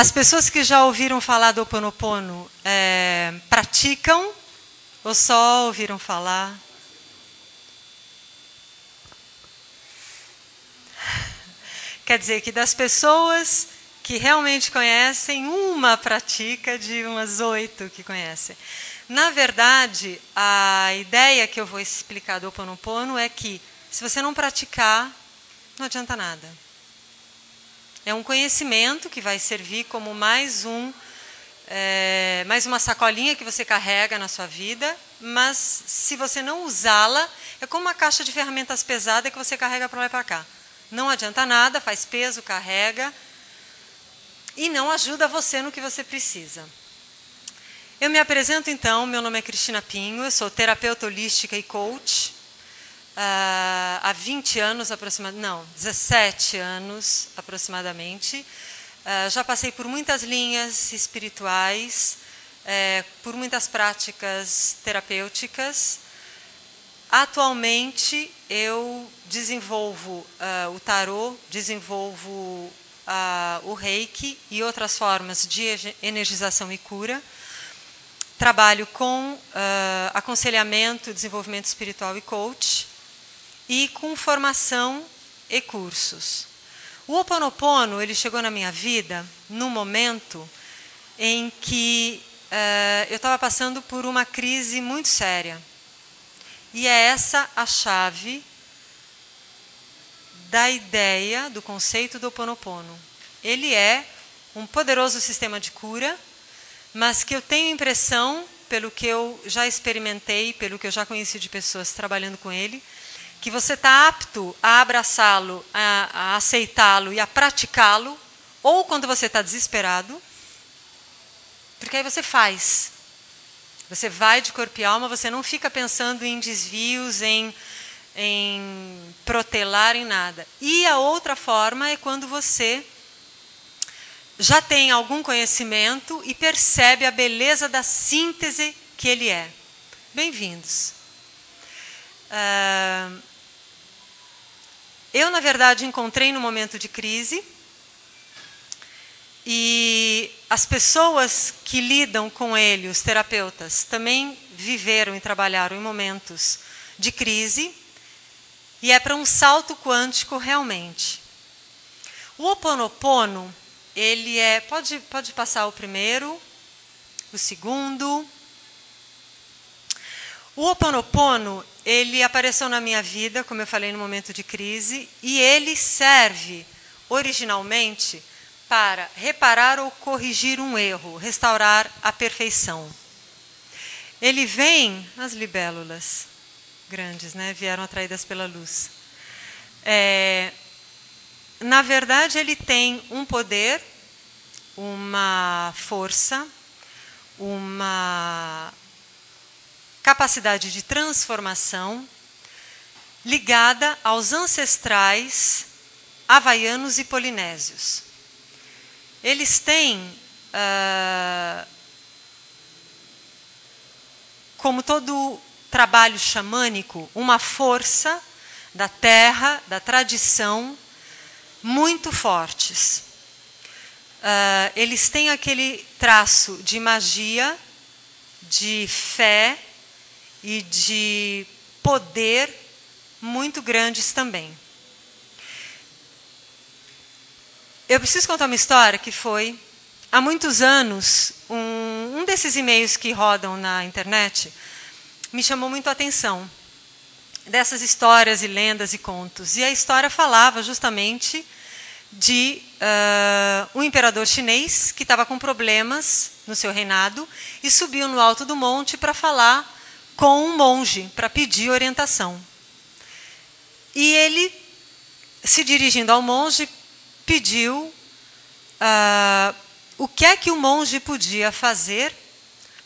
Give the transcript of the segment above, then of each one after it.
As pessoas que já ouviram falar do Ho Oponopono é, praticam ou só ouviram falar? Quer dizer que das pessoas que realmente conhecem, uma pratica de umas oito que conhecem. Na verdade, a ideia que eu vou explicar do Ho é que se você não praticar, não adianta nada. É um conhecimento que vai servir como mais um é, mais uma sacolinha que você carrega na sua vida, mas se você não usá-la, é como uma caixa de ferramentas pesada que você carrega para lá e para cá. Não adianta nada, faz peso, carrega e não ajuda você no que você precisa. Eu me apresento então, meu nome é Cristina Pinho, eu sou terapeuta holística e coach. Uh, há 20 anos aproximadamente, não, 17 anos aproximadamente. Já passei por muitas linhas espirituais, uh, por muitas práticas terapêuticas. Atualmente eu desenvolvo uh, o tarô, desenvolvo uh, o reiki e outras formas de energização e cura. Trabalho com uh, aconselhamento, desenvolvimento espiritual e coach, e com formação e cursos. O Ho Oponopono ele chegou na minha vida num momento em que eu estava passando por uma crise muito séria e é essa a chave da ideia, do conceito do Ho Oponopono. Ele é um poderoso sistema de cura, mas que eu tenho impressão, pelo que eu já experimentei, pelo que eu já conheci de pessoas trabalhando com ele, que você está apto a abraçá-lo, a, a aceitá-lo e a praticá-lo, ou quando você está desesperado, porque aí você faz. Você vai de corpo e alma, você não fica pensando em desvios, em, em protelar, em nada. E a outra forma é quando você já tem algum conhecimento e percebe a beleza da síntese que ele é. Bem-vindos. Uh, eu, na verdade, encontrei no momento de crise e as pessoas que lidam com ele, os terapeutas, também viveram e trabalharam em momentos de crise, e é para um salto quântico realmente. O Ho Oponopono, ele é, pode pode passar o primeiro, o segundo. O Oponopono, ele apareceu na minha vida, como eu falei no momento de crise, e ele serve originalmente para reparar ou corrigir um erro, restaurar a perfeição. Ele vem, as libélulas grandes, né, vieram atraídas pela luz. É, na verdade, ele tem um poder, uma força, uma capacidade de transformação ligada aos ancestrais havaianos e polinésios. Eles têm, uh, como todo trabalho xamânico, uma força da terra, da tradição, muito fortes. Uh, eles têm aquele traço de magia, de fé e de poder muito grandes também. Eu preciso contar uma história que foi há muitos anos um, um desses e-mails que rodam na internet me chamou muito a atenção dessas histórias e lendas e contos. E a história falava justamente de uh, um imperador chinês que estava com problemas no seu reinado e subiu no alto do monte para falar com um monge para pedir orientação. E ele, se dirigindo ao monge, pediu uh, o que é que o monge podia fazer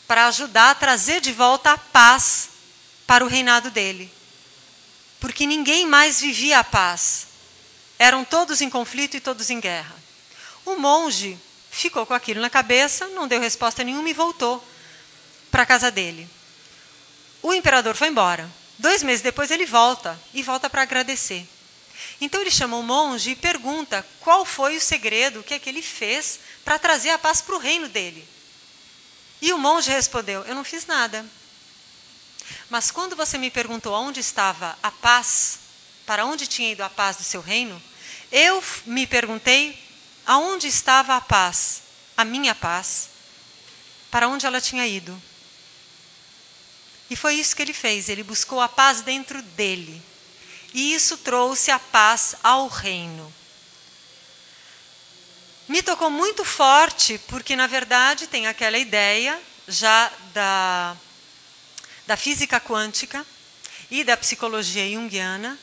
para ajudar a trazer de volta a paz para o reinado dele. Porque ninguém mais vivia a paz. Eram todos em conflito e todos em guerra. O monge ficou com aquilo na cabeça, não deu resposta nenhuma e voltou para a casa dele. O imperador foi embora. Dois meses depois ele volta e volta para agradecer. Então ele chama o monge e pergunta qual foi o segredo, que ele fez para trazer a paz para o reino dele. E o monge respondeu: Eu não fiz nada. Mas quando você me perguntou onde estava a paz, para onde tinha ido a paz do seu reino, eu me perguntei aonde estava a paz, a minha paz, para onde ela tinha ido. E foi isso que ele fez, ele buscou a paz dentro dele. E isso trouxe a paz ao reino. Me tocou muito forte, porque na verdade tem aquela ideia já da, da física quântica e da psicologia junguiana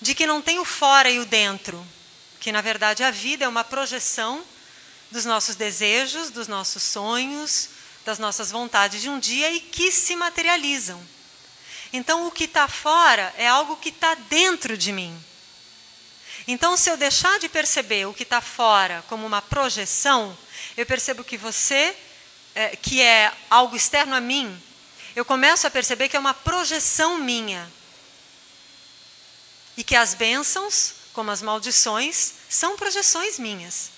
de que não tem o fora e o dentro, que na verdade a vida é uma projeção dos nossos desejos, dos nossos sonhos, das nossas vontades de um dia e que se materializam. Então, o que está fora é algo que está dentro de mim. Então, se eu deixar de perceber o que está fora como uma projeção, eu percebo que você, é, que é algo externo a mim, eu começo a perceber que é uma projeção minha. E que as bênçãos, como as maldições, são projeções minhas,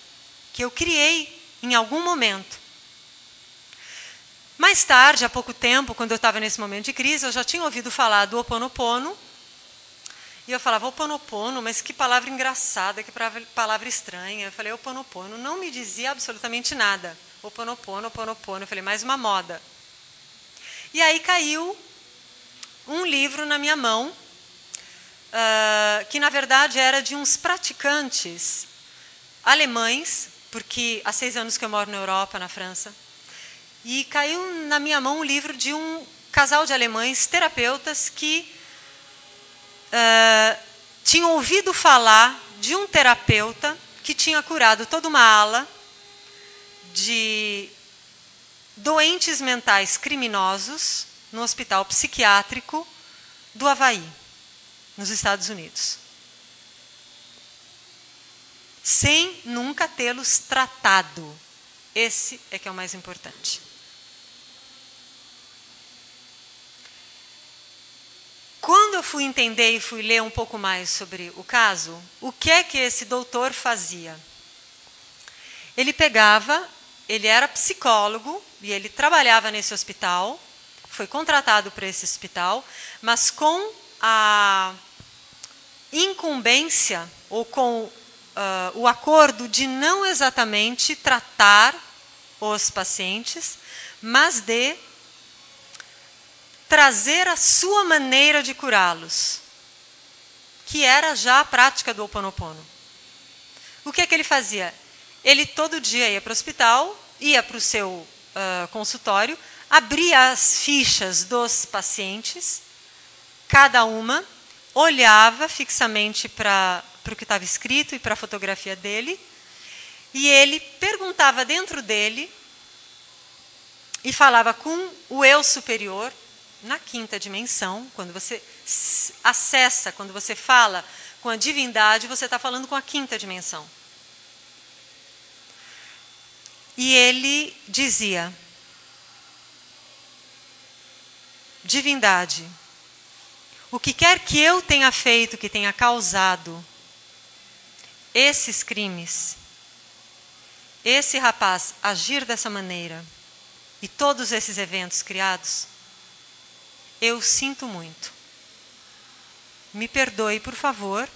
que eu criei em algum momento. Mais tarde, há pouco tempo, quando eu estava nesse momento de crise, eu já tinha ouvido falar do Ho Oponopono. E eu falava, Oponopono, mas que palavra engraçada, que palavra estranha. Eu falei, Ho Oponopono não me dizia absolutamente nada. Ho Oponopono, Oponopono. Eu falei, mais uma moda. E aí caiu um livro na minha mão, uh, que na verdade era de uns praticantes alemães, porque há seis anos que eu moro na Europa, na França, e caiu na minha mão um livro de um casal de alemães terapeutas que uh, tinham ouvido falar de um terapeuta que tinha curado toda uma ala de doentes mentais criminosos no hospital psiquiátrico do Havaí, nos Estados Unidos. Sem nunca tê-los tratado. Esse é que é o mais importante. Quando eu fui entender e fui ler um pouco mais sobre o caso, o que é que esse doutor fazia? Ele pegava, ele era psicólogo e ele trabalhava nesse hospital, foi contratado para esse hospital, mas com a incumbência ou com uh, o acordo de não exatamente tratar os pacientes, mas de trazer a sua maneira de curá-los, que era já a prática do Ho Oponopono. O que é que ele fazia? Ele todo dia ia para o hospital, ia para o seu uh, consultório, abria as fichas dos pacientes, cada uma, olhava fixamente para o que estava escrito e para a fotografia dele, e ele perguntava dentro dele e falava com o eu superior, na quinta dimensão, quando você acessa, quando você fala com a divindade, você está falando com a quinta dimensão. E ele dizia: Divindade, o que quer que eu tenha feito que tenha causado esses crimes, esse rapaz agir dessa maneira e todos esses eventos criados, eu sinto muito. Me perdoe, por favor.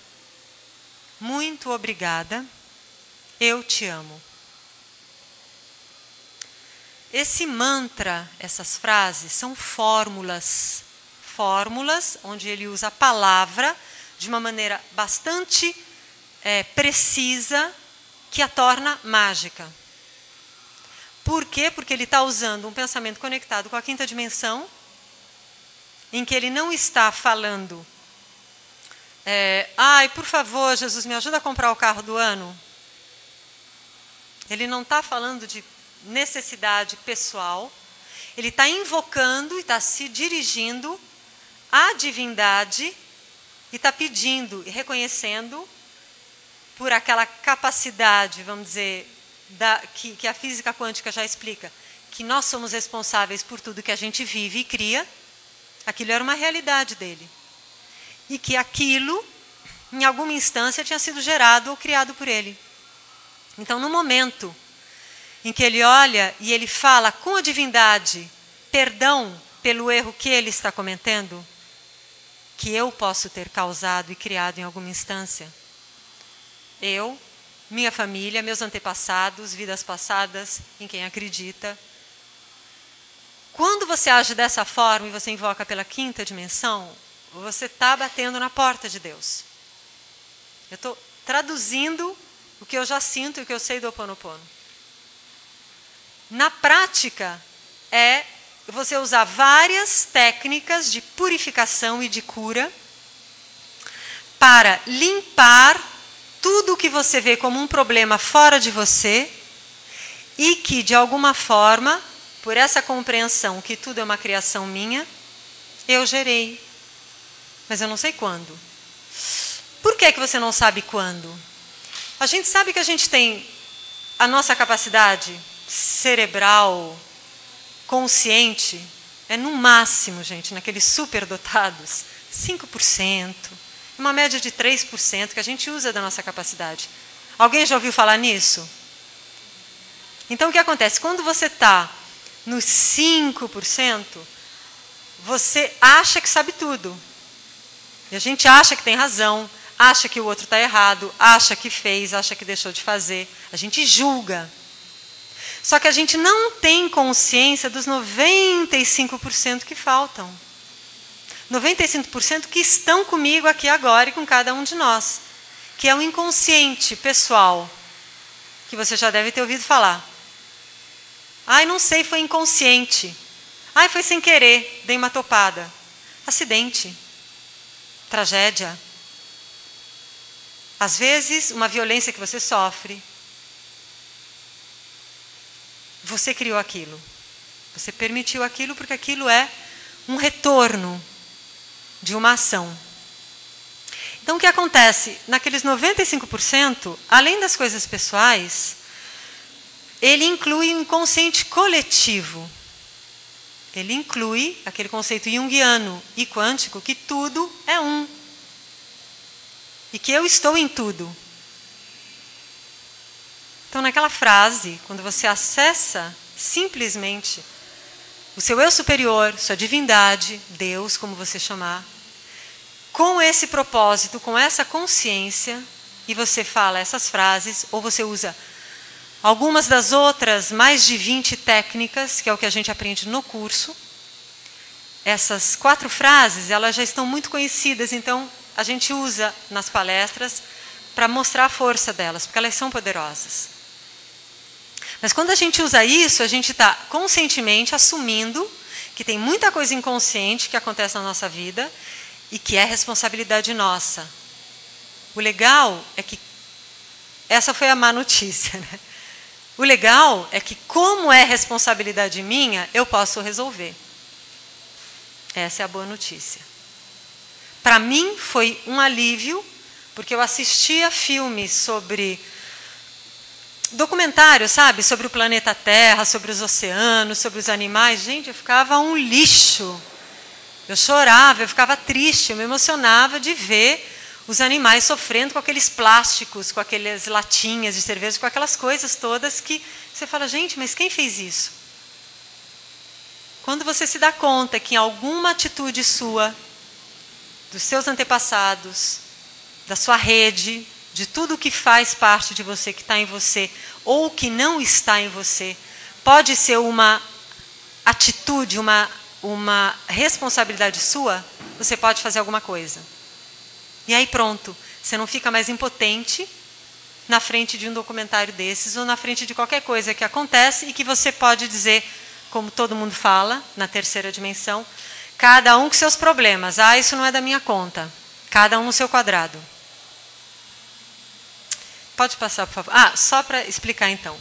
Muito obrigada. Eu te amo. Esse mantra, essas frases, são fórmulas. Fórmulas onde ele usa a palavra de uma maneira bastante é, precisa que a torna mágica. Por quê? Porque ele está usando um pensamento conectado com a quinta dimensão em que ele não está falando, é, ai, por favor, Jesus, me ajuda a comprar o carro do ano. Ele não está falando de necessidade pessoal, ele está invocando e está se dirigindo à divindade e está pedindo e reconhecendo por aquela capacidade, vamos dizer, da, que, que a física quântica já explica, que nós somos responsáveis por tudo que a gente vive e cria Aquilo era uma realidade dele. E que aquilo em alguma instância, tinha sido gerado ou criado por ele. Então, no momento em que ele olha e ele fala com a divindade perdão pelo erro que ele está cometendo, que eu posso ter causado e criado em alguma instância. Eu, minha família, meus antepassados, vidas passadas, em quem acredita. Quando você age dessa forma e você invoca pela quinta dimensão, você está batendo na porta de Deus. Eu estou traduzindo o que eu já sinto e o que eu sei do Oponopono. Na prática, é você usar várias técnicas de purificação e de cura para limpar tudo o que você vê como um problema fora de você e que, de alguma forma, por essa compreensão que tudo é uma criação minha, eu gerei. Mas eu não sei quando. Por que, que você não sabe quando? A gente sabe que a gente tem a nossa capacidade cerebral, consciente, é no máximo, gente, naqueles superdotados, 5%, uma média de 3% que a gente usa da nossa capacidade. Alguém já ouviu falar nisso? Então o que acontece? Quando você está nos 5%, você acha que sabe tudo. E a gente acha que tem razão, acha que o outro está errado, acha que fez, acha que deixou de fazer. A gente julga. Só que a gente não tem consciência dos 95% que faltam. 95% que estão comigo aqui agora e com cada um de nós, que é o inconsciente pessoal, que você já deve ter ouvido falar. Ai, não sei, foi inconsciente. Ai, foi sem querer, dei uma topada. Acidente. Tragédia. Às vezes, uma violência que você sofre, você criou aquilo. Você permitiu aquilo porque aquilo é um retorno de uma ação. Então, o que acontece? Naqueles 95%, além das coisas pessoais, ele inclui um inconsciente coletivo. Ele inclui aquele conceito junguiano e quântico que tudo é um. E que eu estou em tudo. Então, naquela frase, quando você acessa simplesmente o seu eu superior, sua divindade, Deus, como você chamar, com esse propósito, com essa consciência, e você fala essas frases, ou você usa algumas das outras mais de 20 técnicas, que é o que a gente aprende no curso. Essas quatro frases, elas já estão muito conhecidas, então a gente usa nas palestras para mostrar a força delas, porque elas são poderosas. Mas quando a gente usa isso, a gente está conscientemente assumindo que tem muita coisa inconsciente que acontece na nossa vida e que é responsabilidade nossa. O legal é que essa foi a má notícia. Né? O legal é que, como é responsabilidade minha, eu posso resolver. Essa é a boa notícia. Para mim foi um alívio, porque eu assistia filmes sobre documentário, sabe, sobre o planeta Terra, sobre os oceanos, sobre os animais. Gente, eu ficava um lixo. Eu chorava, eu ficava triste, eu me emocionava de ver os animais sofrendo com aqueles plásticos, com aquelas latinhas de cerveja, com aquelas coisas todas que você fala, gente, mas quem fez isso? Quando você se dá conta que em alguma atitude sua, dos seus antepassados, da sua rede, de tudo que faz parte de você, que está em você, ou que não está em você, pode ser uma atitude, uma, uma responsabilidade sua, você pode fazer alguma coisa. E aí pronto, você não fica mais impotente na frente de um documentário desses ou na frente de qualquer coisa que acontece e que você pode dizer, como todo mundo fala, na terceira dimensão, cada um com seus problemas. Ah, isso não é da minha conta. Cada um no seu quadrado. Pode passar, por favor. Ah, só para explicar então.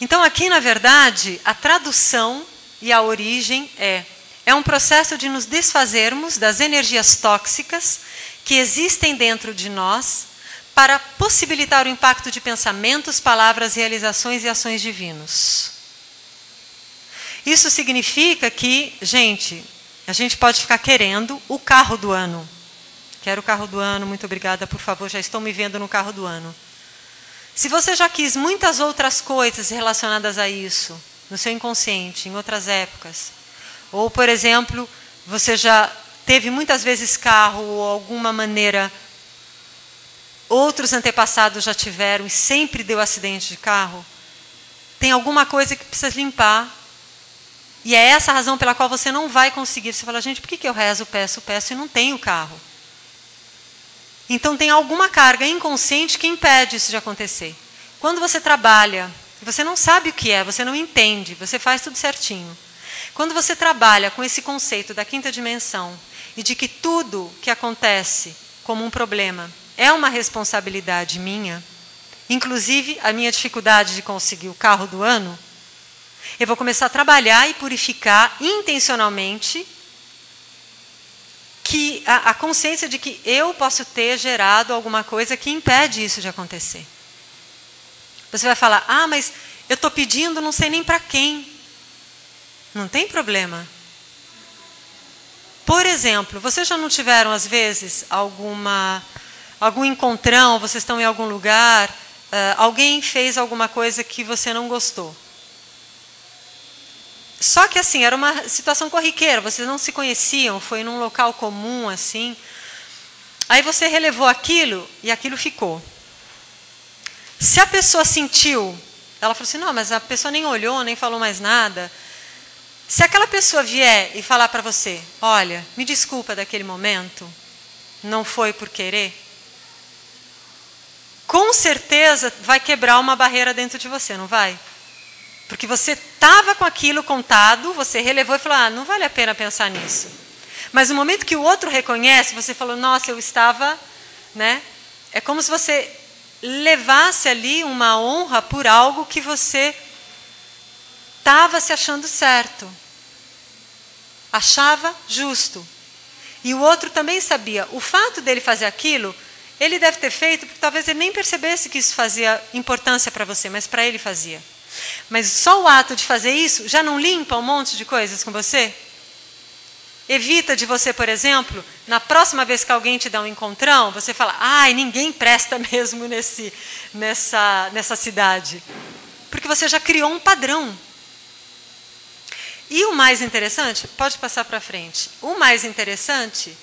Então, aqui, na verdade, a tradução e a origem é é um processo de nos desfazermos das energias tóxicas que existem dentro de nós para possibilitar o impacto de pensamentos, palavras, realizações e ações divinos. Isso significa que, gente, a gente pode ficar querendo o carro do ano. Quero o carro do ano, muito obrigada, por favor, já estou me vendo no carro do ano. Se você já quis muitas outras coisas relacionadas a isso, no seu inconsciente, em outras épocas, ou, por exemplo, você já teve muitas vezes carro ou alguma maneira outros antepassados já tiveram e sempre deu acidente de carro, tem alguma coisa que precisa limpar. E é essa a razão pela qual você não vai conseguir. Você fala, gente, por que, eu rezo, peço, peço e não tenho carro? Então tem alguma carga inconsciente que impede isso de acontecer. Quando você trabalha, você não sabe o que é, você não entende, você faz tudo certinho. Quando você trabalha com esse conceito da quinta dimensão e de que tudo que acontece como um problema é uma responsabilidade minha, inclusive a minha dificuldade de conseguir o carro do ano, eu vou começar a trabalhar e purificar intencionalmente que a, a, consciência de que eu posso ter gerado alguma coisa que impede isso de acontecer. Você vai falar: "Ah, mas eu estou pedindo, não sei nem para quem". Não tem problema. Por exemplo, vocês já não tiveram às vezes alguma algum encontrão, vocês estão em algum lugar, uh, alguém fez alguma coisa que você não gostou. Só que assim, era uma situação corriqueira, vocês não se conheciam, foi num local comum assim. Aí você relevou aquilo e aquilo ficou. Se a pessoa sentiu, ela falou assim: não, mas a pessoa nem olhou, nem falou mais nada. Se aquela pessoa vier e falar para você: olha, me desculpa daquele momento, não foi por querer, com certeza vai quebrar uma barreira dentro de você, não vai? Porque você estava com aquilo contado, você relevou e falou: ah, não vale a pena pensar nisso. Mas no momento que o outro reconhece, você falou: nossa, eu estava. Né? É como se você levasse ali uma honra por algo que você estava se achando certo, achava justo. E o outro também sabia. O fato dele fazer aquilo ele deve ter feito porque talvez ele nem percebesse que isso fazia importância para você, mas para ele fazia. Mas só o ato de fazer isso já não limpa um monte de coisas com você? Evita de você, por exemplo, na próxima vez que alguém te dá um encontrão, você fala: ai, ninguém presta mesmo nesse, nessa, nessa cidade. Porque você já criou um padrão. E o mais interessante, pode passar para frente. O mais interessante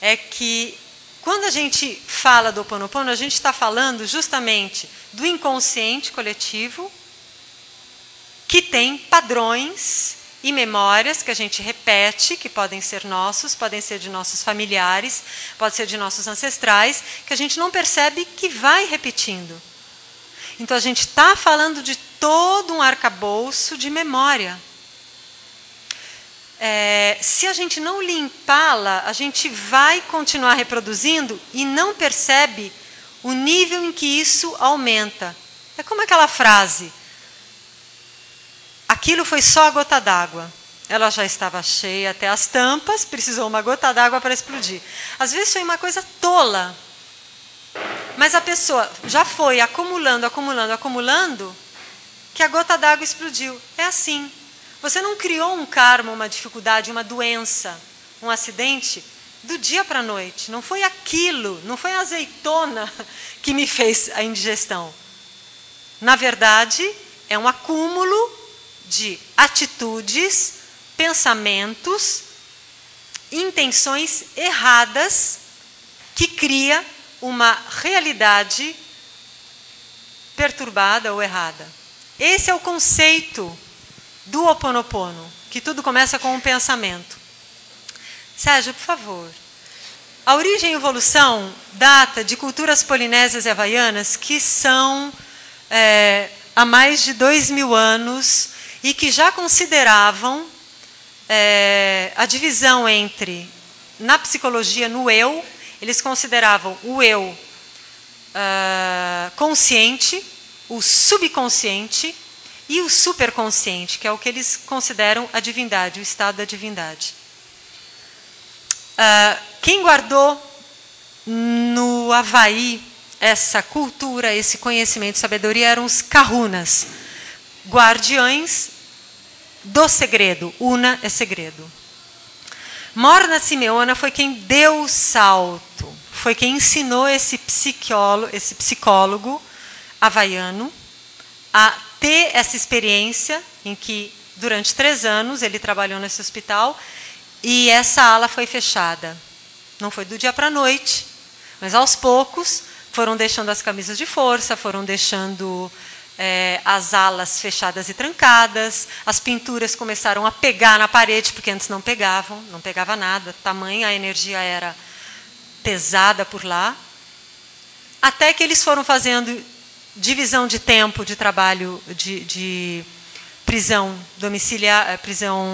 é que quando a gente fala do Oponopono, a gente está falando justamente do inconsciente coletivo, que tem padrões e memórias que a gente repete, que podem ser nossos, podem ser de nossos familiares, pode ser de nossos ancestrais, que a gente não percebe que vai repetindo. Então a gente está falando de todo um arcabouço de memória é, se a gente não limpá-la, a gente vai continuar reproduzindo e não percebe o nível em que isso aumenta. É como aquela frase: aquilo foi só a gota d'água. Ela já estava cheia até as tampas, precisou uma gota d'água para explodir. Às vezes foi uma coisa tola, mas a pessoa já foi acumulando, acumulando, acumulando, que a gota d'água explodiu. É assim. Você não criou um karma, uma dificuldade, uma doença, um acidente do dia para a noite. Não foi aquilo, não foi a azeitona que me fez a indigestão. Na verdade, é um acúmulo de atitudes, pensamentos, intenções erradas que cria uma realidade perturbada ou errada. Esse é o conceito do Ho Oponopono, que tudo começa com um pensamento. Sérgio, por favor. A origem e evolução data de culturas polinésias e havaianas que são é, há mais de dois mil anos e que já consideravam é, a divisão entre, na psicologia, no eu, eles consideravam o eu uh, consciente, o subconsciente e o superconsciente, que é o que eles consideram a divindade, o estado da divindade. Uh, quem guardou no Havaí essa cultura, esse conhecimento, sabedoria eram os kahunas, guardiões do segredo. Una é segredo. Morna Simeona foi quem deu o salto foi quem ensinou esse psicólogo, esse psicólogo havaiano a ter essa experiência em que durante três anos ele trabalhou nesse hospital e essa ala foi fechada. Não foi do dia para a noite, mas aos poucos foram deixando as camisas de força, foram deixando é, as alas fechadas e trancadas, as pinturas começaram a pegar na parede, porque antes não pegavam, não pegava nada, tamanha a energia era pesada por lá. Até que eles foram fazendo divisão de tempo de trabalho de, de prisão domiciliar, eh, prisão,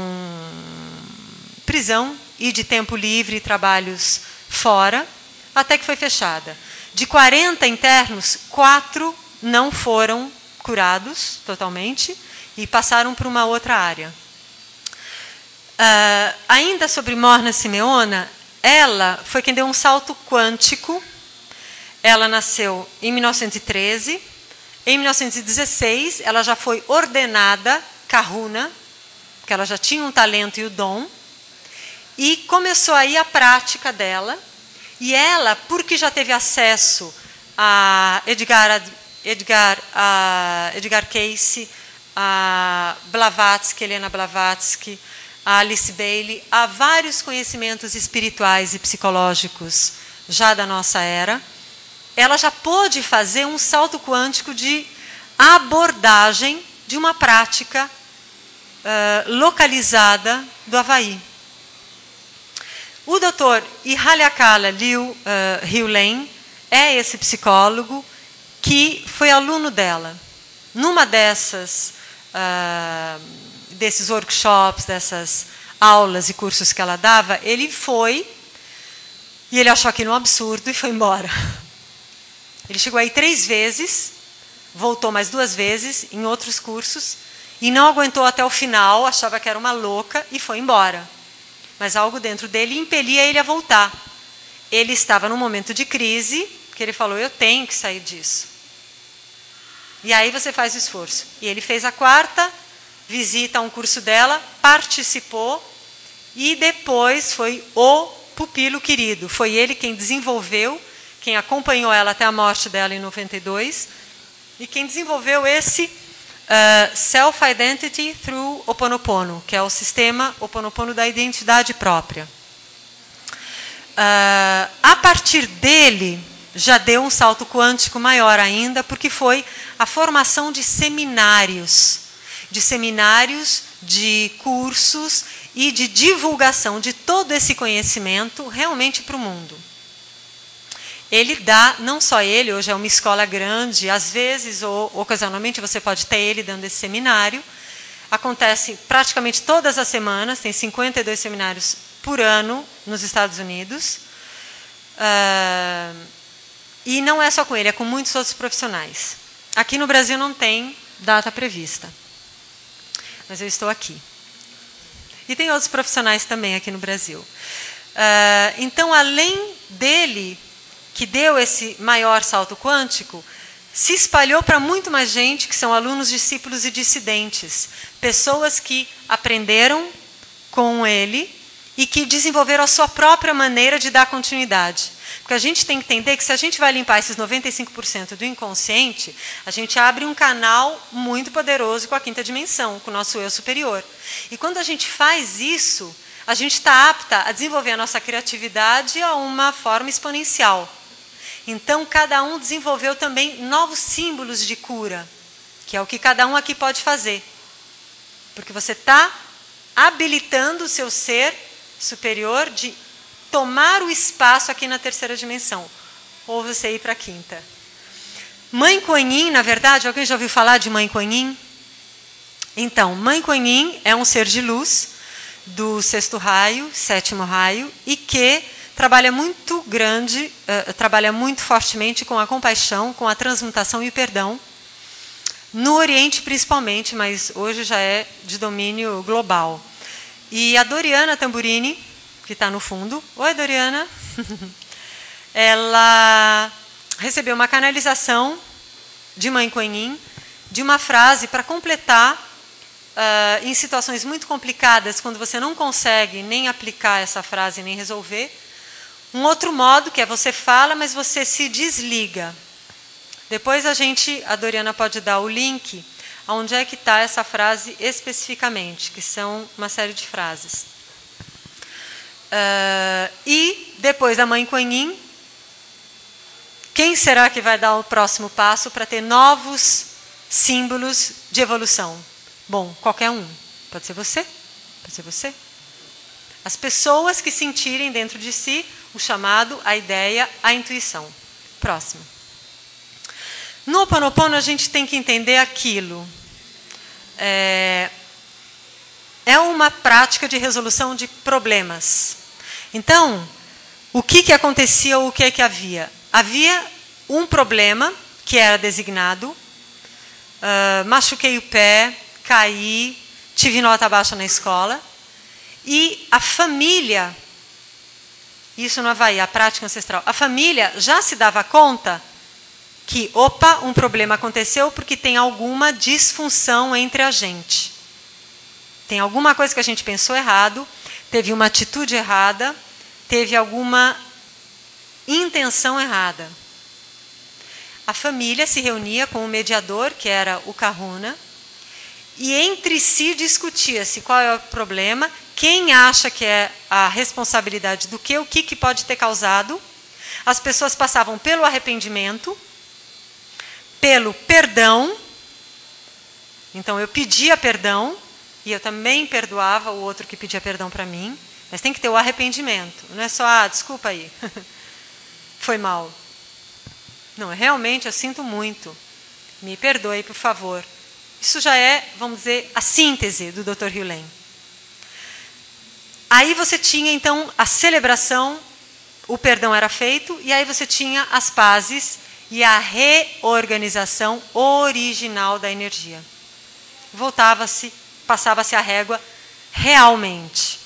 prisão e de tempo livre, trabalhos fora, até que foi fechada. De 40 internos, quatro não foram curados totalmente e passaram para uma outra área. Uh, ainda sobre Morna Simeona, ela foi quem deu um salto quântico. Ela nasceu em 1913. Em 1916, ela já foi ordenada Kahuna, que ela já tinha um talento e o dom, e começou aí a prática dela. E ela, porque já teve acesso a Edgar, Edgar, a Edgar Cayce, a Blavatsky, Helena Blavatsky, a Alice Bailey, a vários conhecimentos espirituais e psicológicos já da nossa era, ela já pôde fazer um salto quântico de abordagem de uma prática uh, localizada do Havaí. O doutor Ihaliakala Liu uh, Hiulen é esse psicólogo que foi aluno dela. Numa dessas, uh, desses workshops, dessas aulas e cursos que ela dava, ele foi e ele achou aquilo um absurdo e foi embora. Ele chegou aí três vezes, voltou mais duas vezes em outros cursos e não aguentou até o final, achava que era uma louca e foi embora. Mas algo dentro dele impelia ele a voltar. Ele estava num momento de crise que ele falou: Eu tenho que sair disso. E aí você faz o esforço. E ele fez a quarta visita a um curso dela, participou e depois foi o pupilo querido. Foi ele quem desenvolveu, quem acompanhou ela até a morte dela em 92 e quem desenvolveu esse uh, Self-Identity Through Oponopono, que é o sistema Oponopono da identidade própria. Uh, a partir dele, já deu um salto quântico maior ainda, porque foi a formação de seminários, de seminários, de cursos e de divulgação de todo esse conhecimento realmente para o mundo. Ele dá, não só ele, hoje é uma escola grande, às vezes ou ocasionalmente você pode ter ele dando esse seminário. Acontece praticamente todas as semanas, tem 52 seminários por ano nos Estados Unidos. Uh, e não é só com ele, é com muitos outros profissionais. Aqui no Brasil não tem data prevista. Mas eu estou aqui. E tem outros profissionais também aqui no Brasil. Uh, então, além dele, que deu esse maior salto quântico, se espalhou para muito mais gente que são alunos, discípulos e dissidentes. Pessoas que aprenderam com ele e que desenvolveram a sua própria maneira de dar continuidade. Porque a gente tem que entender que se a gente vai limpar esses 95% do inconsciente, a gente abre um canal muito poderoso com a quinta dimensão, com o nosso eu superior. E quando a gente faz isso, a gente está apta a desenvolver a nossa criatividade a uma forma exponencial. Então, cada um desenvolveu também novos símbolos de cura, que é o que cada um aqui pode fazer. Porque você está habilitando o seu ser superior de tomar o espaço aqui na terceira dimensão, ou você ir para a quinta. Mãe Kuan Yin, na verdade, alguém já ouviu falar de Mãe Kuan Yin? Então, Mãe Kuan Yin é um ser de luz do sexto raio, sétimo raio, e que trabalha muito grande, uh, trabalha muito fortemente com a compaixão, com a transmutação e perdão, no Oriente principalmente, mas hoje já é de domínio global. E a Doriana Tamburini, que está no fundo, oi Doriana, ela recebeu uma canalização de Mãe Yin, de uma frase para completar uh, em situações muito complicadas, quando você não consegue nem aplicar essa frase nem resolver, Um outro modo que é você fala, mas você se desliga. Depois a gente, a Doriana pode dar o link aonde é que está essa frase especificamente, que são uma série de frases. Uh, e depois da mãe Kuan Yin, quem será que vai dar o próximo passo para ter novos símbolos de evolução? Bom, qualquer um. Pode ser você, pode ser você. As pessoas que sentirem dentro de si o chamado, a ideia, a intuição. Próximo. No Ho Oponopono a gente tem que entender aquilo. É, é uma prática de resolução de problemas. Então, o que, que acontecia ou o que, que havia? Havia um problema que era designado, uh, machuquei o pé, caí, tive nota baixa na escola, e a família, isso no Havaí, a prática ancestral, a família já se dava conta que, opa, um problema aconteceu porque tem alguma disfunção entre a gente. Tem alguma coisa que a gente pensou errado, teve uma atitude errada, teve alguma intenção errada. A família se reunia com o mediador, que era o Kahuna, e entre si discutia-se qual é o problema, quem acha que é a responsabilidade do que, o que, que pode ter causado. As pessoas passavam pelo arrependimento, pelo perdão. Então eu pedia perdão e eu também perdoava o outro que pedia perdão para mim. Mas tem que ter o arrependimento. Não é só, ah, desculpa aí. Foi mal. Não, realmente eu sinto muito. Me perdoe, por favor. Isso já é, vamos dizer, a síntese do Dr. Hugh Aí você tinha então a celebração, o perdão era feito, e aí você tinha as pazes e a reorganização original da energia. Voltava-se, passava-se a régua realmente.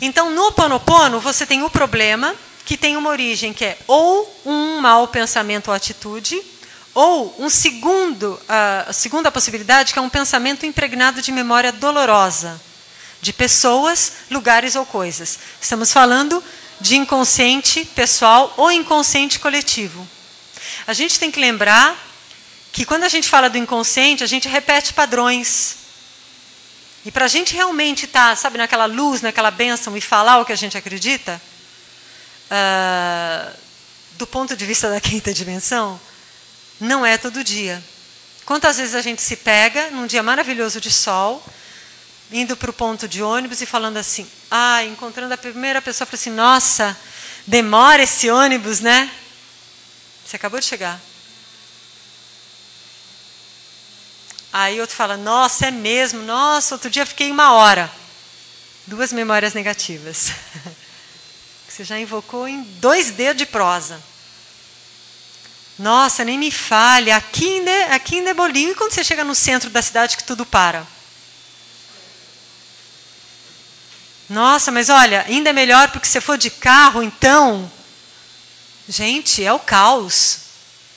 Então, no Ponopono, você tem o problema que tem uma origem que é ou um mau pensamento ou atitude, ou um segundo, a segunda possibilidade que é um pensamento impregnado de memória dolorosa de pessoas, lugares ou coisas. Estamos falando de inconsciente pessoal ou inconsciente coletivo. A gente tem que lembrar que quando a gente fala do inconsciente, a gente repete padrões. E para a gente realmente estar, tá, sabe, naquela luz, naquela bênção e falar o que a gente acredita, uh, do ponto de vista da quinta dimensão, não é todo dia. Quantas vezes a gente se pega num dia maravilhoso de sol, indo para o ponto de ônibus e falando assim, ah, encontrando a primeira pessoa, falando assim, nossa, demora esse ônibus, né? Você acabou de chegar. Aí outro fala, nossa, é mesmo, nossa, outro dia fiquei uma hora. Duas memórias negativas. Você já invocou em dois dedos de prosa. Nossa, nem me fale, aqui ainda, aqui ainda é bolinho. E quando você chega no centro da cidade que tudo para? Nossa, mas olha, ainda é melhor porque se for de carro, então. Gente, é o caos.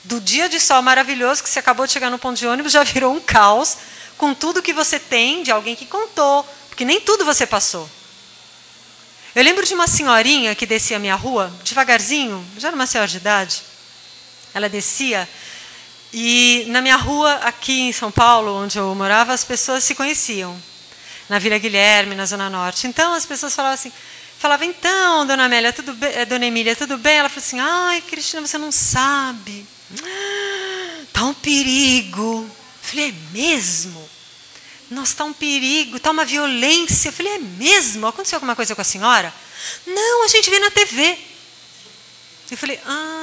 Do dia de sol maravilhoso que você acabou de chegar no ponto de ônibus, já virou um caos com tudo que você tem de alguém que contou, porque nem tudo você passou. Eu lembro de uma senhorinha que descia a minha rua, devagarzinho, já era uma senhora de idade. Ela descia e na minha rua, aqui em São Paulo, onde eu morava, as pessoas se conheciam na Vila Guilherme, na Zona Norte. Então as pessoas falavam assim, falava então, dona Amélia, tudo bem, eh, dona Emília, tudo bem? Ela falou assim, ai, Cristina, você não sabe. Tá um perigo. Eu falei, é mesmo? Nossa, tá um perigo, tá uma violência. Eu falei, é mesmo? Aconteceu alguma coisa com a senhora? Não, a gente vê na TV. Eu falei, ah,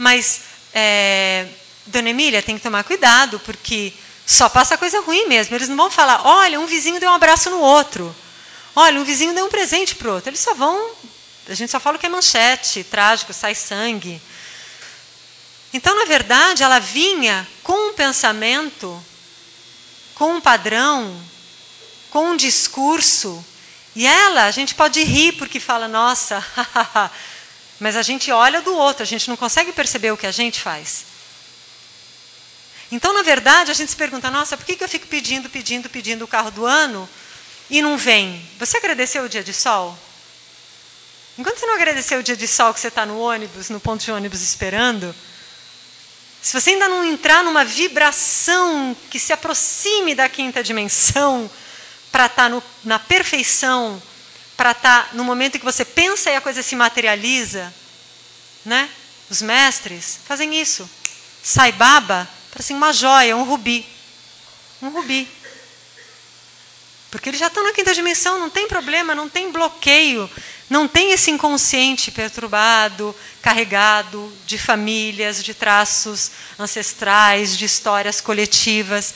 mas é, dona Emília tem que tomar cuidado, porque só passa coisa ruim mesmo. Eles não vão falar, olha, um vizinho deu um abraço no outro. Olha, um vizinho deu um presente para o outro. Eles só vão. A gente só fala que é manchete, trágico, sai sangue. Então, na verdade, ela vinha com um pensamento, com um padrão, com um discurso. E ela, a gente pode rir porque fala, nossa, mas a gente olha do outro, a gente não consegue perceber o que a gente faz. Então, na verdade, a gente se pergunta: nossa, por que eu fico pedindo, pedindo, pedindo o carro do ano e não vem? Você agradeceu o dia de sol? Enquanto você não agradecer o dia de sol que você está no ônibus, no ponto de ônibus esperando, se você ainda não entrar numa vibração que se aproxime da quinta dimensão, para estar tá na perfeição, para estar tá no momento em que você pensa e a coisa se materializa, né? Os mestres fazem isso. Sai baba, parece uma joia, um rubi. Um rubi. Porque eles já estão na quinta dimensão, não tem problema, não tem bloqueio, não tem esse inconsciente perturbado, carregado de famílias, de traços ancestrais, de histórias coletivas.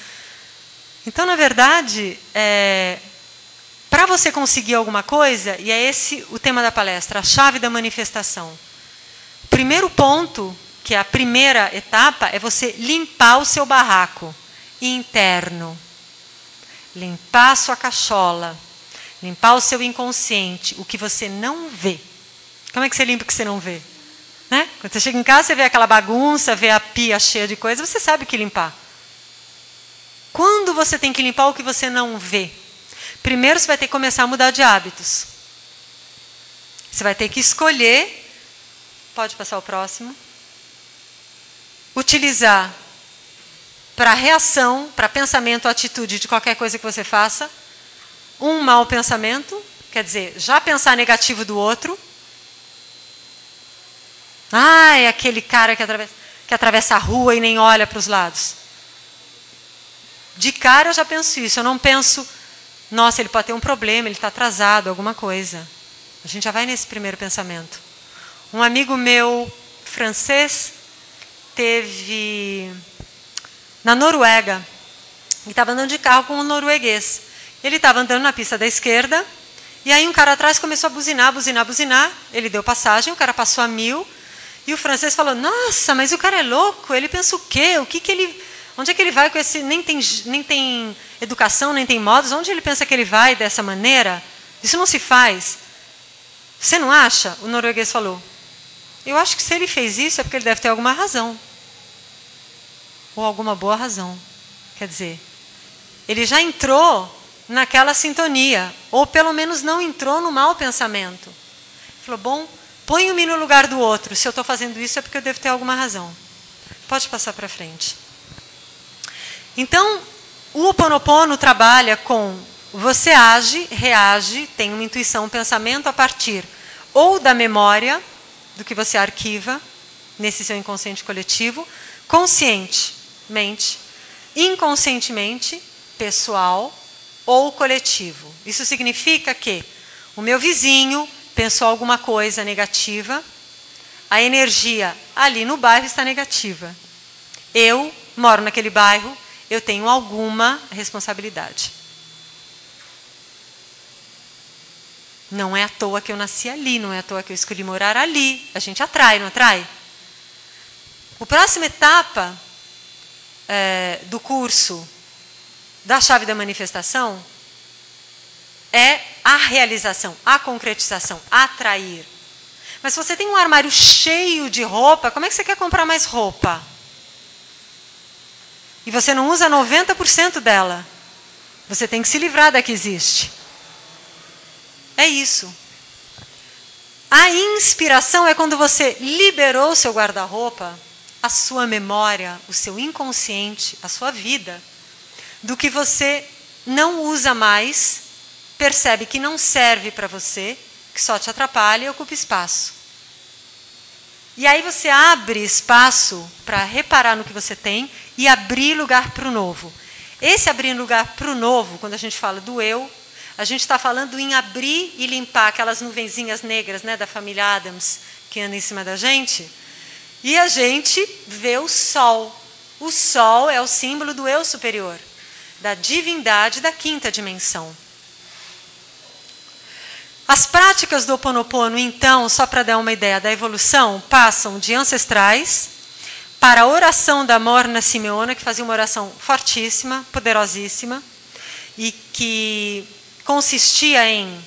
Então, na verdade, é, para você conseguir alguma coisa, e é esse o tema da palestra, a chave da manifestação. O primeiro ponto, que é a primeira etapa, é você limpar o seu barraco interno limpar a sua cachola, limpar o seu inconsciente, o que você não vê. Como é que você limpa o que você não vê? Né? Quando você chega em casa, você vê aquela bagunça, vê a pia cheia de coisas, você sabe o que limpar. Quando você tem que limpar o que você não vê? Primeiro você vai ter que começar a mudar de hábitos. Você vai ter que escolher. Pode passar o próximo. Utilizar para reação, para pensamento, atitude de qualquer coisa que você faça. Um mau pensamento, quer dizer, já pensar negativo do outro. Ah, é aquele cara que atravessa, que atravessa a rua e nem olha para os lados. De cara eu já penso isso, eu não penso, nossa, ele pode ter um problema, ele está atrasado, alguma coisa. A gente já vai nesse primeiro pensamento. Um amigo meu francês teve na Noruega. E estava andando de carro com um norueguês. Ele estava andando na pista da esquerda, e aí um cara atrás começou a buzinar, buzinar, buzinar. Ele deu passagem, o cara passou a mil, e o francês falou: Nossa, mas o cara é louco, ele pensa o quê? O que, que ele. Onde é que ele vai com esse. Nem tem, nem tem educação, nem tem modos, onde ele pensa que ele vai dessa maneira? Isso não se faz. Você não acha? O norueguês falou. Eu acho que se ele fez isso é porque ele deve ter alguma razão ou alguma boa razão. Quer dizer, ele já entrou naquela sintonia, ou pelo menos não entrou no mau pensamento. Ele falou: bom, ponho-me no lugar do outro. Se eu estou fazendo isso é porque eu devo ter alguma razão. Pode passar para frente. Então, o Ho Oponopono trabalha com você age, reage, tem uma intuição, um pensamento a partir ou da memória do que você arquiva nesse seu inconsciente coletivo, consciente mente, inconscientemente, pessoal ou coletivo. Isso significa que o meu vizinho pensou alguma coisa negativa, a energia ali no bairro está negativa. Eu moro naquele bairro, eu tenho alguma responsabilidade. Não é à toa que eu nasci ali, não é à toa que eu escolhi morar ali. A gente atrai, não atrai? A próxima etapa é, do curso da chave da manifestação é a realização, a concretização, atrair. Mas se você tem um armário cheio de roupa, como é que você quer comprar mais roupa? E você não usa 90% dela. Você tem que se livrar da que existe. É isso. A inspiração é quando você liberou seu guarda-roupa a sua memória, o seu inconsciente, a sua vida, do que você não usa mais, percebe que não serve para você, que só te atrapalha e ocupa espaço. E aí você abre espaço para reparar no que você tem e abrir lugar para o novo. Esse abrir lugar para o novo, quando a gente fala do eu, a gente está falando em abrir e limpar aquelas nuvenzinhas negras né, da família Adams que anda em cima da gente e a gente vê o sol. O sol é o símbolo do eu superior, da divindade da quinta dimensão. As práticas do Ho Oponopono, então, só para dar uma ideia da evolução, passam de ancestrais para a oração da Morna Simeona, que fazia uma oração fortíssima, poderosíssima, e que consistia em,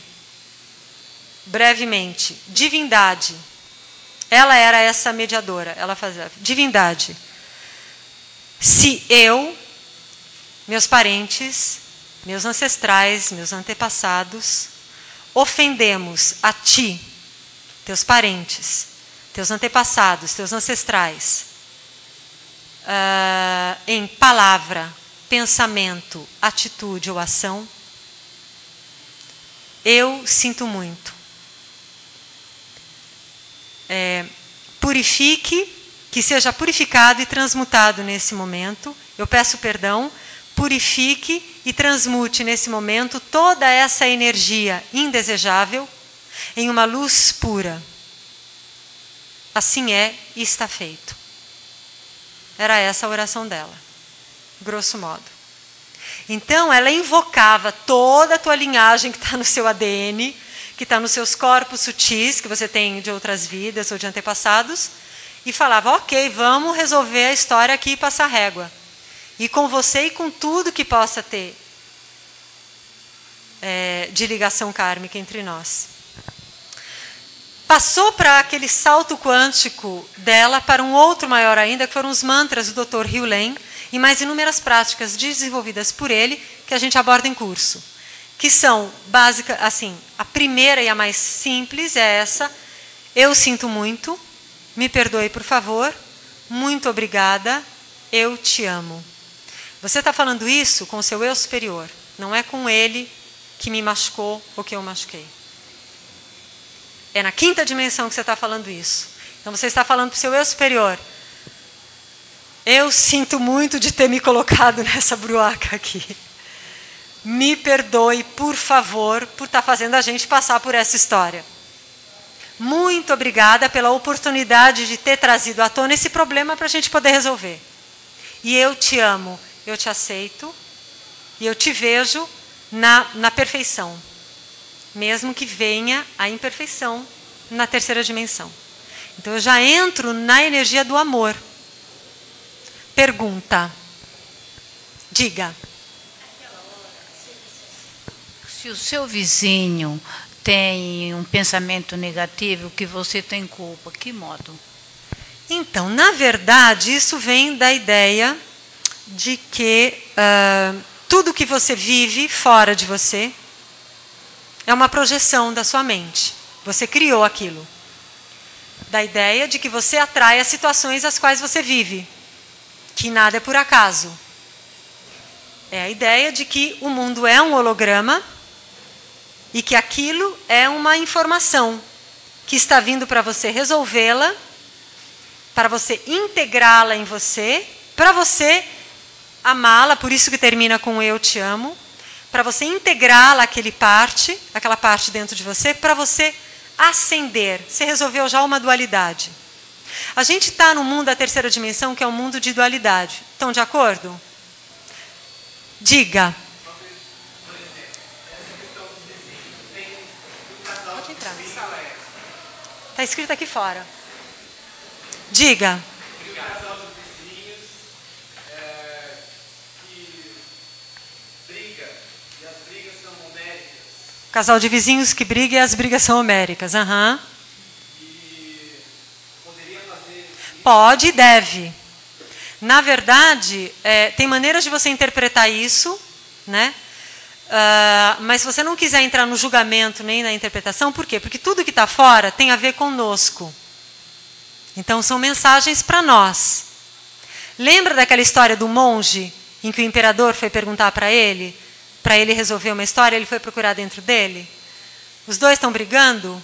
brevemente, divindade, ela era essa mediadora, ela fazia divindade. Se eu, meus parentes, meus ancestrais, meus antepassados, ofendemos a ti teus parentes, teus antepassados, teus ancestrais, uh, em palavra, pensamento, atitude ou ação, eu sinto muito. É, purifique, que seja purificado e transmutado nesse momento. Eu peço perdão, purifique e transmute nesse momento toda essa energia indesejável em uma luz pura. Assim é e está feito. Era essa a oração dela, grosso modo. Então, ela invocava toda a tua linhagem que está no seu ADN, que está nos seus corpos sutis, que você tem de outras vidas ou de antepassados, e falava: Ok, vamos resolver a história aqui e passar régua. E com você e com tudo que possa ter é, de ligação kármica entre nós. Passou para aquele salto quântico dela para um outro maior ainda, que foram os mantras do Dr. Lane, e mais inúmeras práticas desenvolvidas por ele que a gente aborda em curso. Que são básica, assim, a primeira e a mais simples é essa: eu sinto muito, me perdoe por favor, muito obrigada, eu te amo. Você está falando isso com o seu eu superior, não é com ele que me machucou ou que eu machuquei. É na quinta dimensão que você está falando isso. Então você está falando para o seu eu superior. Eu sinto muito de ter me colocado nessa bruaca aqui. Me perdoe, por favor, por estar tá fazendo a gente passar por essa história. Muito obrigada pela oportunidade de ter trazido à tona esse problema para a gente poder resolver. E eu te amo eu te aceito e eu te vejo na, na perfeição, mesmo que venha a imperfeição na terceira dimensão. Então eu já entro na energia do amor. Pergunta. Diga. Se o seu vizinho tem um pensamento negativo que você tem culpa, que modo? Então, na verdade, isso vem da ideia de que uh, tudo que você vive fora de você é uma projeção da sua mente. Você criou aquilo. Da ideia de que você atrai as situações às quais você vive, que nada é por acaso. É a ideia de que o mundo é um holograma e que aquilo é uma informação que está vindo para você resolvê-la, para você integrá-la em você, para você amá-la, por isso que termina com eu te amo, para você integrá-la aquele parte, aquela parte dentro de você, para você ascender. Você resolveu já uma dualidade. A gente está no mundo da terceira dimensão, que é um mundo de dualidade. Estão de acordo? Diga. Pode entrar. Está escrito aqui fora. Diga. Casal de vizinhos que briga e as brigas são homéricas. Uhum. Pode e deve. Na verdade, é, tem maneiras de você interpretar isso, né? Uh, mas se você não quiser entrar no julgamento nem na interpretação, por quê? Porque tudo que está fora tem a ver conosco. Então são mensagens para nós. Lembra daquela história do monge em que o imperador foi perguntar para ele para ele resolver uma história, ele foi procurar dentro dele? Os dois estão brigando?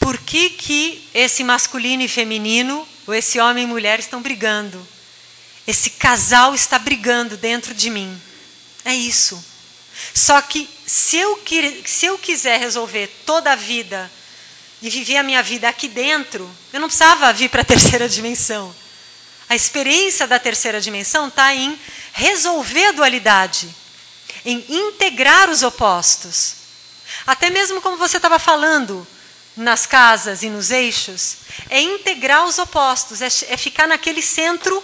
Por que, que esse masculino e feminino, ou esse homem e mulher, estão brigando? Esse casal está brigando dentro de mim. É isso. Só que se eu, se eu quiser resolver toda a vida e viver a minha vida aqui dentro, eu não precisava vir para a terceira dimensão. A experiência da terceira dimensão está em resolver a dualidade, em integrar os opostos. Até mesmo como você estava falando nas casas e nos eixos, é integrar os opostos, é, é ficar naquele centro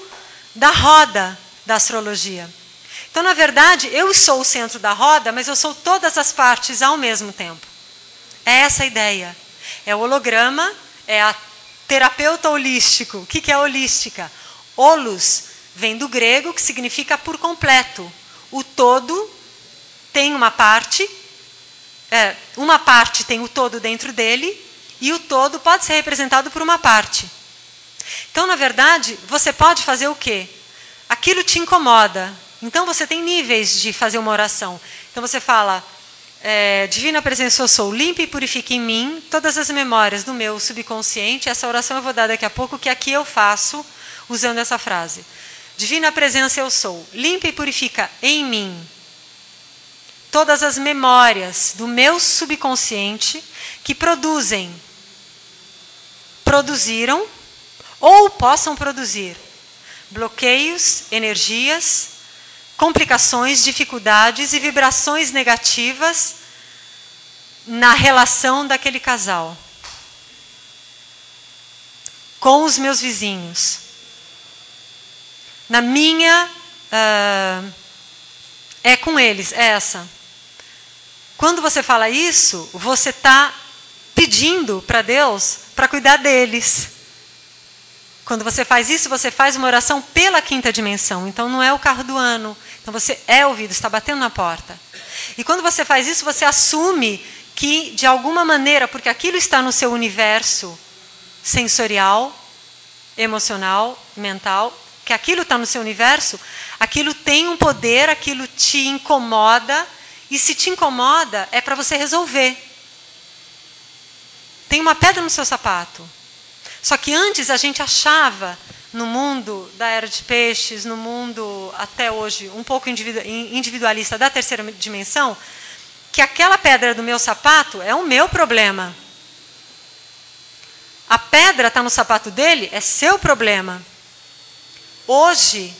da roda da astrologia. Então, na verdade, eu sou o centro da roda, mas eu sou todas as partes ao mesmo tempo. É essa a ideia. É o holograma, é a terapeuta holístico. O que é holística? Olus vem do grego, que significa por completo. O todo tem uma parte é, uma parte tem o todo dentro dele e o todo pode ser representado por uma parte. Então, na verdade, você pode fazer o quê? Aquilo te incomoda. Então, você tem níveis de fazer uma oração. Então, você fala: é, Divina Presença, eu sou, limpa e purifica em mim todas as memórias do meu subconsciente. Essa oração eu vou dar daqui a pouco, que aqui eu faço usando essa frase. Divina Presença, eu sou, limpa e purifica em mim todas as memórias do meu subconsciente que produzem, produziram ou possam produzir bloqueios, energias, complicações, dificuldades e vibrações negativas na relação daquele casal com os meus vizinhos, na minha uh, é com eles, é essa. Quando você fala isso, você está pedindo para Deus para cuidar deles. Quando você faz isso, você faz uma oração pela quinta dimensão. Então não é o carro do ano. Então você é ouvido, está batendo na porta. E quando você faz isso, você assume que, de alguma maneira, porque aquilo está no seu universo sensorial, emocional, mental, que aquilo está no seu universo, aquilo tem um poder, aquilo te incomoda, e se te incomoda, é para você resolver. Tem uma pedra no seu sapato. Só que antes a gente achava no mundo da era de peixes, no mundo até hoje um pouco individualista da terceira dimensão, que aquela pedra do meu sapato é o meu problema. A pedra está no sapato dele, é seu problema. Hoje,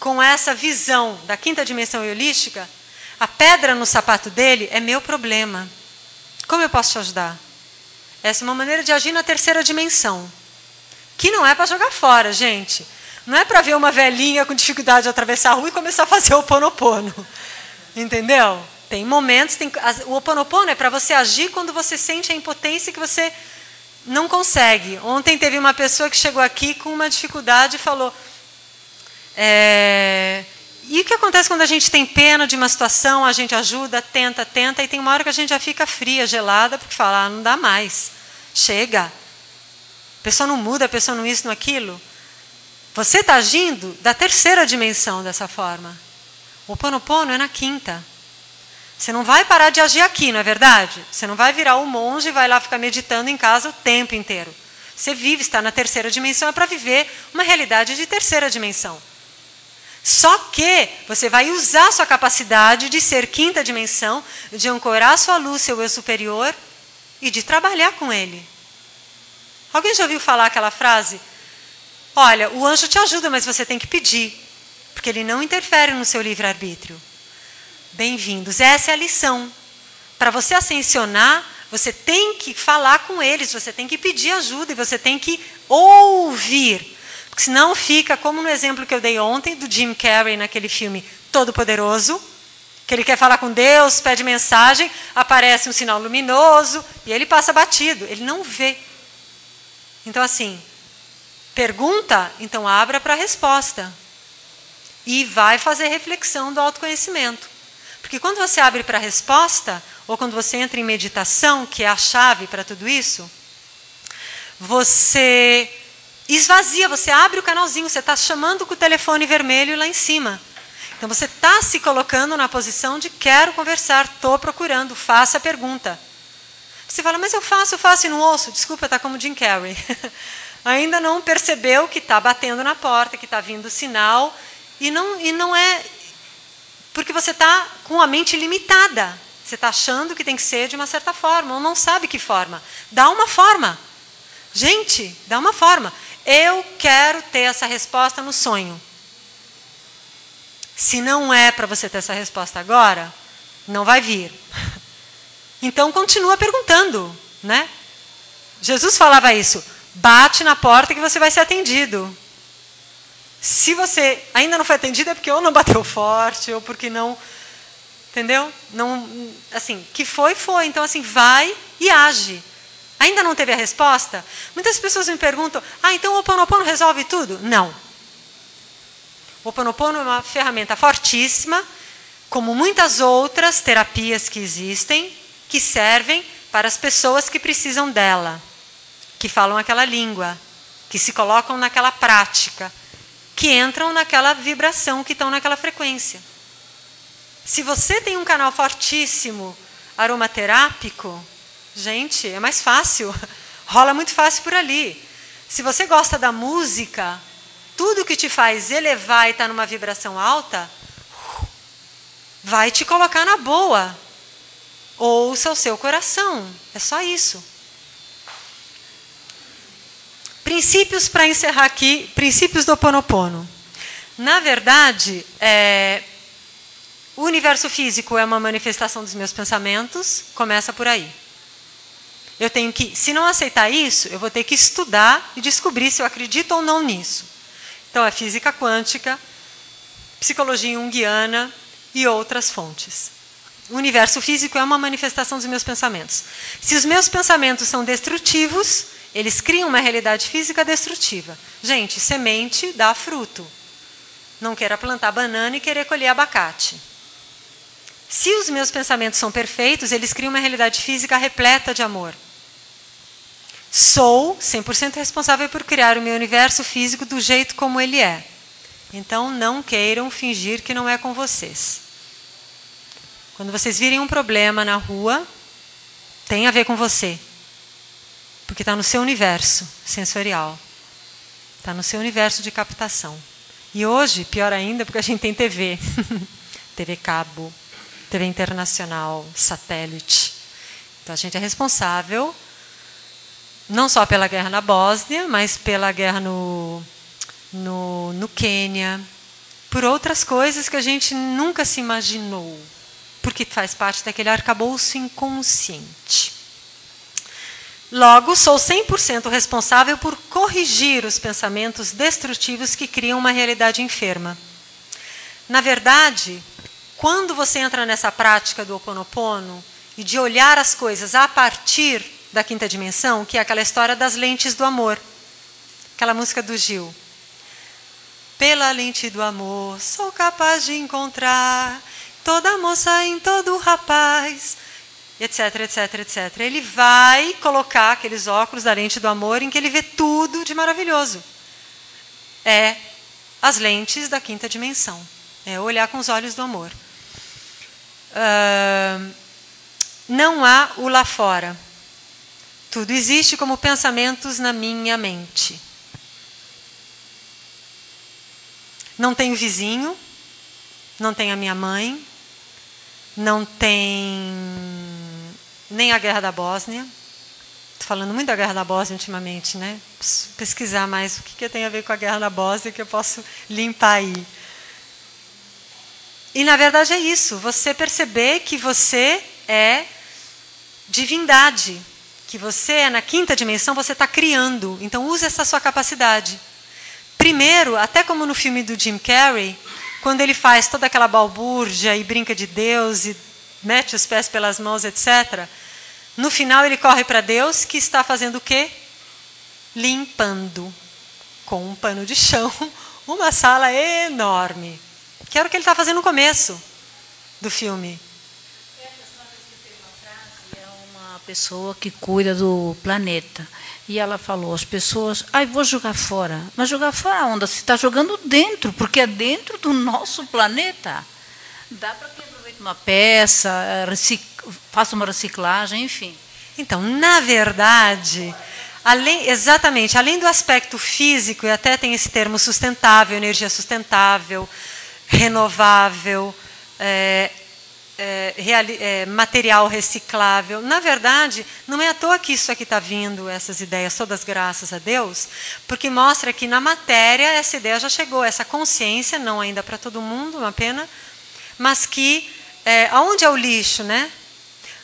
com essa visão da quinta dimensão holística, a pedra no sapato dele é meu problema. Como eu posso te ajudar? Essa é uma maneira de agir na terceira dimensão. Que não é para jogar fora, gente. Não é para ver uma velhinha com dificuldade de atravessar a rua e começar a fazer o ponopono. Entendeu? Tem momentos, tem, o oponopono é para você agir quando você sente a impotência que você não consegue. Ontem teve uma pessoa que chegou aqui com uma dificuldade e falou: é, e o que acontece quando a gente tem pena de uma situação, a gente ajuda, tenta, tenta, e tem uma hora que a gente já fica fria, gelada, porque fala, ah, não dá mais. Chega. A pessoa não muda, a pessoa não isso, não aquilo. Você está agindo da terceira dimensão dessa forma. O Ponopono é na quinta. Você não vai parar de agir aqui, não é verdade? Você não vai virar um monge e vai lá ficar meditando em casa o tempo inteiro. Você vive, está na terceira dimensão, é para viver uma realidade de terceira dimensão. Só que você vai usar sua capacidade de ser quinta dimensão, de ancorar sua luz, seu eu superior e de trabalhar com ele. Alguém já ouviu falar aquela frase? Olha, o anjo te ajuda, mas você tem que pedir, porque ele não interfere no seu livre-arbítrio. Bem-vindos. Essa é a lição. Para você ascensionar, você tem que falar com eles, você tem que pedir ajuda e você tem que ouvir. Porque senão fica como no exemplo que eu dei ontem do Jim Carrey naquele filme Todo Poderoso, que ele quer falar com Deus, pede mensagem, aparece um sinal luminoso e ele passa batido, ele não vê. Então assim, pergunta, então abra para a resposta. E vai fazer reflexão do autoconhecimento. Porque quando você abre para a resposta, ou quando você entra em meditação, que é a chave para tudo isso, você esvazia, você abre o canalzinho, você está chamando com o telefone vermelho lá em cima. Então você está se colocando na posição de quero conversar, estou procurando, faça a pergunta. Você fala, mas eu faço, eu faço e não ouço. Desculpa, está como Jim Carrey. Ainda não percebeu que está batendo na porta, que está vindo o sinal. E não, e não é. Porque você está com a mente limitada. Você está achando que tem que ser de uma certa forma, ou não sabe que forma. Dá uma forma. Gente, dá uma forma. Eu quero ter essa resposta no sonho. Se não é para você ter essa resposta agora, não vai vir. Então continua perguntando, né? Jesus falava isso: bate na porta que você vai ser atendido. Se você ainda não foi atendido é porque ou não bateu forte ou porque não, entendeu? Não, assim, que foi foi. Então assim, vai e age. Ainda não teve a resposta? Muitas pessoas me perguntam: ah, então o Oponopono resolve tudo? Não. O Oponopono é uma ferramenta fortíssima, como muitas outras terapias que existem, que servem para as pessoas que precisam dela, que falam aquela língua, que se colocam naquela prática, que entram naquela vibração, que estão naquela frequência. Se você tem um canal fortíssimo aromaterápico, gente, é mais fácil. Rola muito fácil por ali. Se você gosta da música, tudo que te faz elevar e estar tá numa vibração alta, vai te colocar na boa. Ouça o seu coração. É só isso. Princípios para encerrar aqui, princípios do Oponopono. Na verdade, é, o universo físico é uma manifestação dos meus pensamentos, começa por aí. Eu tenho que, se não aceitar isso, eu vou ter que estudar e descobrir se eu acredito ou não nisso. Então, é física quântica, psicologia junguiana e outras fontes. O universo físico é uma manifestação dos meus pensamentos. Se os meus pensamentos são destrutivos, eles criam uma realidade física destrutiva. Gente, semente dá fruto. Não queira plantar banana e querer colher abacate. Se os meus pensamentos são perfeitos, eles criam uma realidade física repleta de amor. Sou 100% responsável por criar o meu universo físico do jeito como ele é. Então não queiram fingir que não é com vocês. Quando vocês virem um problema na rua, tem a ver com você. Porque está no seu universo sensorial. Está no seu universo de captação. E hoje, pior ainda, porque a gente tem TV. TV cabo, TV internacional, satélite. Então a gente é responsável não só pela guerra na Bósnia, mas pela guerra no, no, no Quênia, por outras coisas que a gente nunca se imaginou, porque faz parte daquele arcabouço inconsciente. Logo, sou 100% responsável por corrigir os pensamentos destrutivos que criam uma realidade enferma. Na verdade, quando você entra nessa prática do Ho oponopono e de olhar as coisas a partir da quinta dimensão, que é aquela história das lentes do amor. Aquela música do Gil. Pela lente do amor, sou capaz de encontrar toda moça em todo rapaz, etc, etc, etc. Ele vai colocar aqueles óculos da lente do amor em que ele vê tudo de maravilhoso. É as lentes da quinta dimensão. É olhar com os olhos do amor. Uh, não há o lá fora. Tudo existe como pensamentos na minha mente. Não tenho vizinho, não tem a minha mãe, não tem nem a guerra da Bósnia. Estou falando muito da guerra da Bósnia ultimamente, né? Preciso pesquisar mais o que, que tem a ver com a guerra da Bósnia que eu posso limpar aí. E na verdade é isso, você perceber que você é divindade, que você é na quinta dimensão, você está criando. Então use essa sua capacidade. Primeiro, até como no filme do Jim Carrey, quando ele faz toda aquela balbúrdia e brinca de Deus e mete os pés pelas mãos, etc. No final ele corre para Deus que está fazendo o quê? Limpando com um pano de chão uma sala enorme. Que era o que ele está fazendo no começo do filme. Pessoa que cuida do planeta. E ela falou: as pessoas, ai, ah, vou jogar fora. Mas jogar fora onde? Você está jogando dentro, porque é dentro do nosso planeta. Dá para que aproveite uma peça, recic... faça uma reciclagem, enfim. Então, na verdade, além, exatamente, além do aspecto físico, e até tem esse termo sustentável, energia sustentável, renovável, é, é, é, material reciclável. Na verdade, não é à toa que isso aqui está vindo, essas ideias, todas graças a Deus, porque mostra que na matéria essa ideia já chegou, essa consciência, não ainda para todo mundo, uma pena, mas que é, aonde é o lixo, né?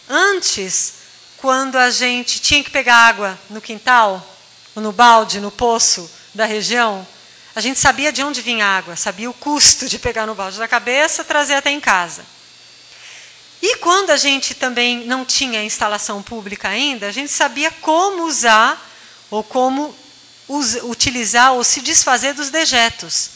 Antes, quando a gente tinha que pegar água no quintal, no balde, no poço da região, a gente sabia de onde vinha a água, sabia o custo de pegar no balde da cabeça, trazer até em casa. E quando a gente também não tinha instalação pública ainda, a gente sabia como usar ou como utilizar ou se desfazer dos dejetos.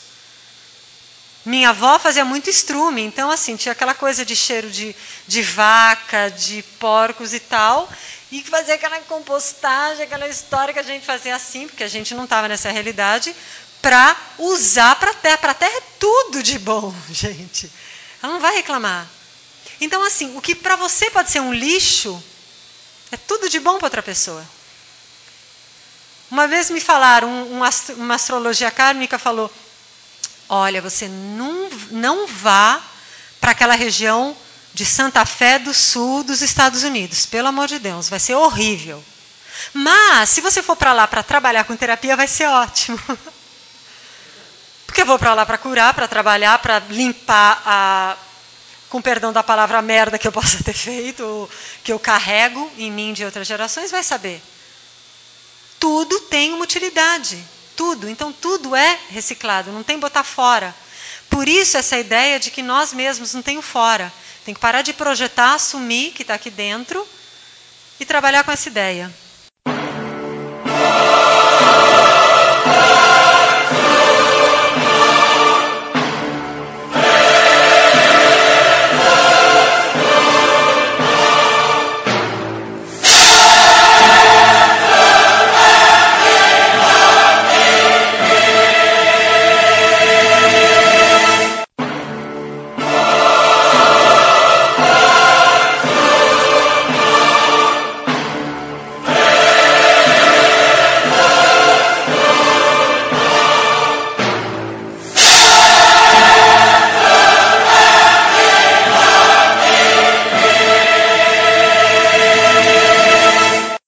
Minha avó fazia muito estrume, então assim, tinha aquela coisa de cheiro de, de vaca, de porcos e tal, e fazia aquela compostagem, aquela história que a gente fazia assim, porque a gente não estava nessa realidade, para usar para a terra. Para a terra é tudo de bom, gente. Ela não vai reclamar. Então, assim, o que para você pode ser um lixo, é tudo de bom para outra pessoa. Uma vez me falaram, um, uma astrologia kármica falou: olha, você não, não vá para aquela região de Santa Fé do Sul dos Estados Unidos. Pelo amor de Deus, vai ser horrível. Mas, se você for para lá para trabalhar com terapia, vai ser ótimo. Porque eu vou para lá para curar, para trabalhar, para limpar a. Com perdão da palavra merda que eu possa ter feito, que eu carrego em mim de outras gerações, vai saber. Tudo tem uma utilidade. Tudo. Então, tudo é reciclado, não tem botar fora. Por isso, essa ideia de que nós mesmos não tem o fora. Tem que parar de projetar, assumir que está aqui dentro e trabalhar com essa ideia.